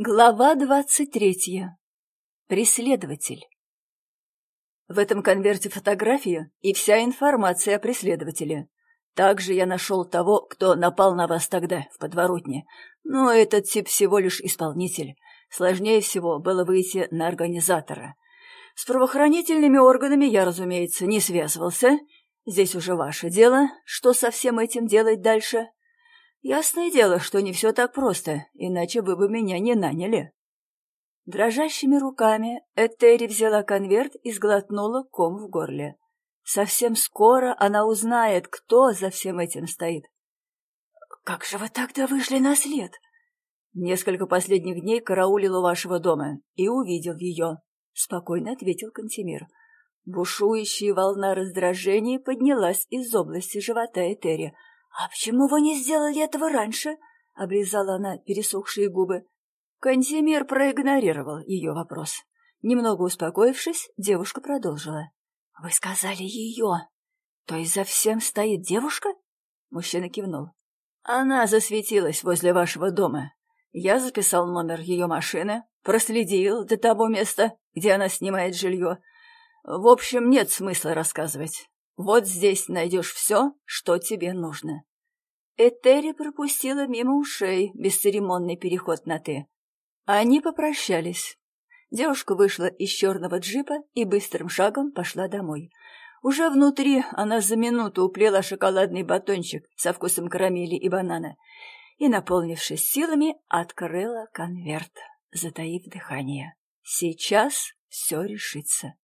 Глава двадцать третья. Преследователь. В этом конверте фотография и вся информация о преследователе. Также я нашел того, кто напал на вас тогда, в подворотне. Но этот тип всего лишь исполнитель. Сложнее всего было выйти на организатора. С правоохранительными органами я, разумеется, не связывался. Здесь уже ваше дело, что со всем этим делать дальше. Ясное дело, что не все так просто, иначе вы бы меня не наняли. Дрожащими руками Этери взяла конверт и сглотнула ком в горле. Совсем скоро она узнает, кто за всем этим стоит. «Как же вы тогда вышли на след?» «Несколько последних дней караулил у вашего дома и увидел ее», — спокойно ответил Кантемир. Бушующая волна раздражения поднялась из области живота Этери — «А почему вы не сделали этого раньше?» — облизала она пересохшие губы. Кантемир проигнорировал ее вопрос. Немного успокоившись, девушка продолжила. «Вы сказали ее. То есть за всем стоит девушка?» Мужчина кивнул. «Она засветилась возле вашего дома. Я записал номер ее машины, проследил до того места, где она снимает жилье. В общем, нет смысла рассказывать. Вот здесь найдешь все, что тебе нужно. Этери пропустила мимо ушей бесцеремонный переход на «ты». Они попрощались. Девушка вышла из черного джипа и быстрым шагом пошла домой. Уже внутри она за минуту уплела шоколадный батончик со вкусом карамели и банана и, наполнившись силами, открыла конверт, затаив дыхание. Сейчас все решится.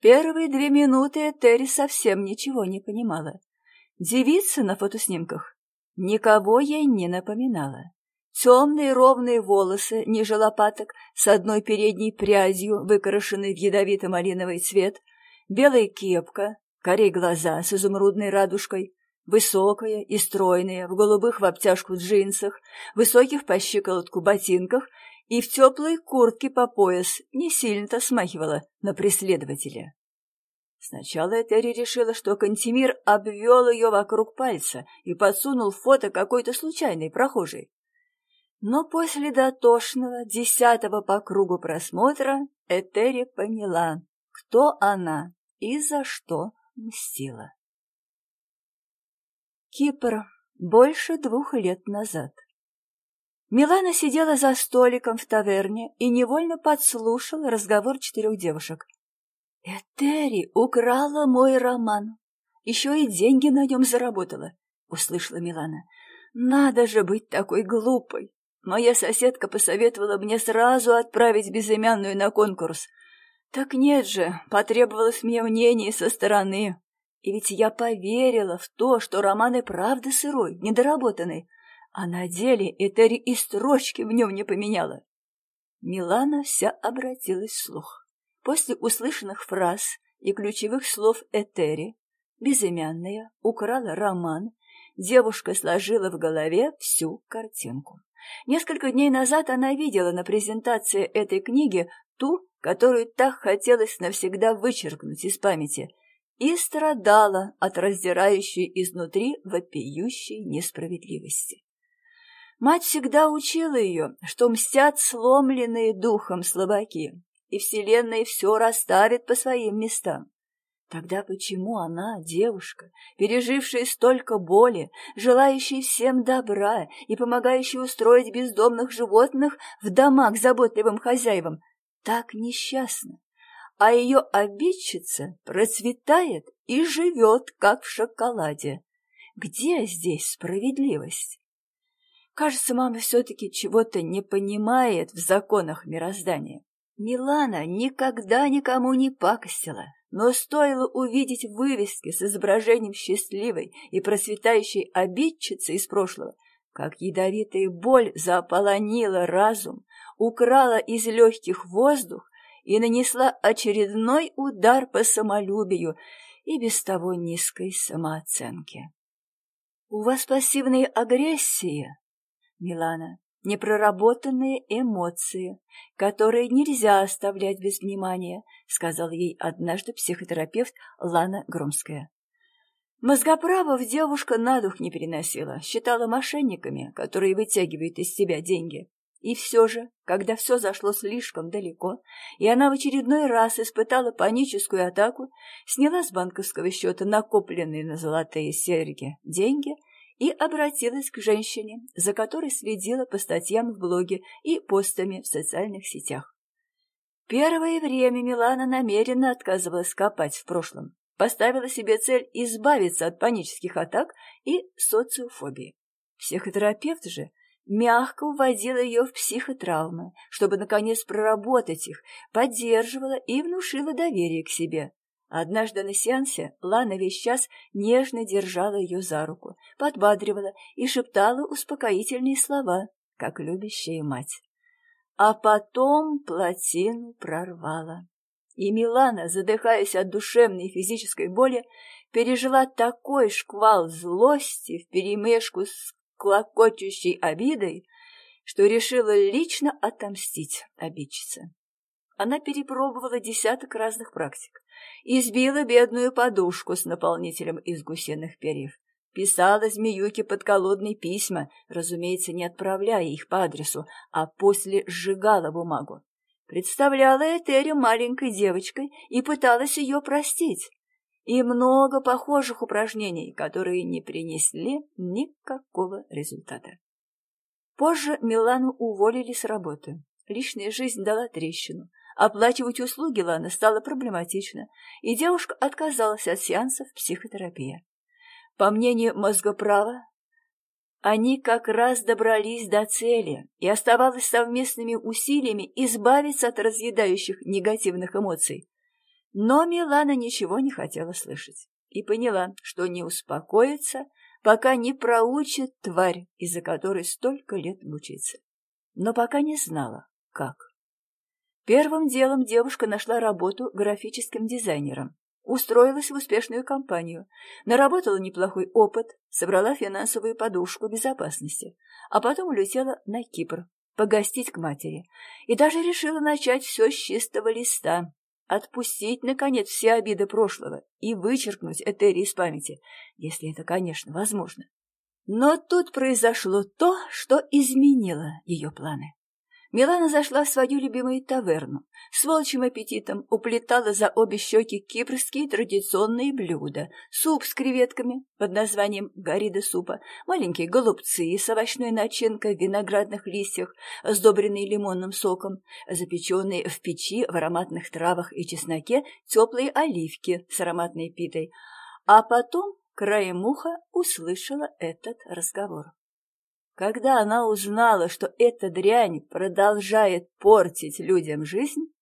Первые две минуты Терри совсем ничего не понимала. Девица на фотоснимках никого ей не напоминала. Темные ровные волосы ниже лопаток с одной передней прядью, выкрашенной в ядовито-малиновый цвет, белая кепка, корей глаза с изумрудной радужкой, высокая и стройная, в голубых в обтяжку джинсах, высоких по щиколотку ботинках и в теплой куртке по пояс не сильно-то смахивала на преследователя. Сначала Этери решила, что Кантемир обвел ее вокруг пальца и подсунул фото какой-то случайной прохожей. Но после дотошного, десятого по кругу просмотра Этери поняла, кто она и за что мстила. Кипр больше двух лет назад. Милана сидела за столиком в таверне и невольно подслушала разговор четырех девушек. «Этери украла мой роман. Еще и деньги на нем заработала», — услышала Милана. «Надо же быть такой глупой. Моя соседка посоветовала мне сразу отправить безымянную на конкурс. Так нет же, потребовалось мне мнение со стороны. И ведь я поверила в то, что роман и правда сырой, недоработанный, а на деле Этери и строчки в нем не поменяла. Милана вся обратилась вслух. После услышанных фраз и ключевых слов Этери, безымянная, украла роман, девушка сложила в голове всю картинку. Несколько дней назад она видела на презентации этой книги ту, которую так хотелось навсегда вычеркнуть из памяти, и страдала от раздирающей изнутри вопиющей несправедливости. Мать всегда учила ее, что мстят сломленные духом слабаки, и Вселенная все расставит по своим местам. Тогда почему она, девушка, пережившая столько боли, желающая всем добра и помогающая устроить бездомных животных в дома к заботливым хозяевам, так несчастна, а ее обидчица процветает и живет, как в шоколаде? Где здесь справедливость? Кажется, мама все-таки чего-то не понимает в законах мироздания. Милана никогда никому не пакостила, но стоило увидеть вывески с изображением счастливой и процветающей обидчицы из прошлого, как ядовитая боль заполонила разум, украла из легких воздух и нанесла очередной удар по самолюбию и без того низкой самооценке. У вас пассивная агрессия, Милана, непроработанные эмоции, которые нельзя оставлять без внимания, сказал ей однажды психотерапевт Лана Громская. Мозгоправов девушка на дух не переносила, считала мошенниками, которые вытягивают из себя деньги. И все же, когда все зашло слишком далеко, и она в очередной раз испытала паническую атаку, сняла с банковского счета накопленные на золотые серьги деньги и обратилась к женщине, за которой следила по статьям в блоге и постами в социальных сетях. Первое время Милана намеренно отказывалась копать в прошлом, поставила себе цель избавиться от панических атак и социофобии. Психотерапевт же мягко уводила ее в психотравмы, чтобы, наконец, проработать их, поддерживала и внушила доверие к себе. Однажды на сеансе Лана весь час нежно держала ее за руку, подбадривала и шептала успокоительные слова, как любящая мать. А потом плотину прорвала. И Милана, задыхаясь от душевной и физической боли, пережила такой шквал злости вперемешку с клокочущей обидой, что решила лично отомстить обидчице. Она перепробовала десяток разных практик, избила бедную подушку с наполнителем из гусиных перьев, писала змеюке подколодные письма, разумеется, не отправляя их по адресу, а после сжигала бумагу. Представляла Этерю маленькой девочкой и пыталась ее простить и много похожих упражнений, которые не принесли никакого результата. Позже Милану уволили с работы. Личная жизнь дала трещину. Оплачивать услуги Ланы стало проблематично, и девушка отказалась от сеансов психотерапии. По мнению мозгоправа, они как раз добрались до цели, и оставалось совместными усилиями избавиться от разъедающих негативных эмоций, но Милана ничего не хотела слышать и поняла, что не успокоится, пока не проучит тварь, из-за которой столько лет мучается. Но пока не знала, как. Первым делом девушка нашла работу графическим дизайнером, устроилась в успешную компанию, наработала неплохой опыт, собрала финансовую подушку безопасности, а потом улетела на Кипр погостить к матери и даже решила начать все с чистого листа, отпустить, наконец, все обиды прошлого и вычеркнуть Этери из памяти, если это, конечно, возможно. Но тут произошло то, что изменило ее планы. Милана зашла в свою любимую таверну, с волчьим аппетитом уплетала за обе щеки кипрские традиционные блюда, суп с креветками под названием горида супа, маленькие голубцы с овощной начинкой в виноградных листьях, сдобренные лимонным соком, запеченные в печи в ароматных травах и чесноке теплые оливки с ароматной питой, а потом краем уха услышала этот разговор. Когда она узнала, что эта дрянь продолжает портить людям жизнь,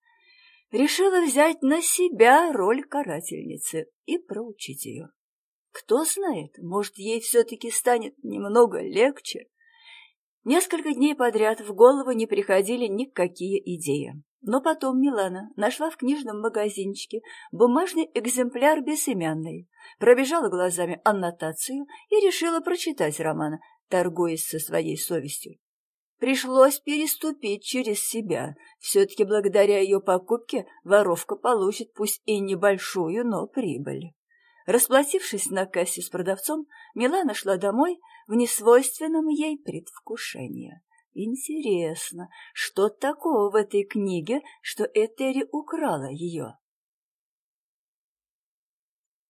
решила взять на себя роль карательницы и проучить ее. Кто знает, может, ей все-таки станет немного легче. Несколько дней подряд в голову не приходили никакие идеи. Но потом Милана нашла в книжном магазинчике бумажный экземпляр бессемянный, пробежала глазами аннотацию и решила прочитать роман, торгуясь со своей совестью. Пришлось переступить через себя. Все-таки благодаря ее покупке воровка получит пусть и небольшую, но прибыль. Расплатившись на кассе с продавцом, Милана шла домой в несвойственном ей предвкушении. Интересно, что такого в этой книге, что Этери украла ее?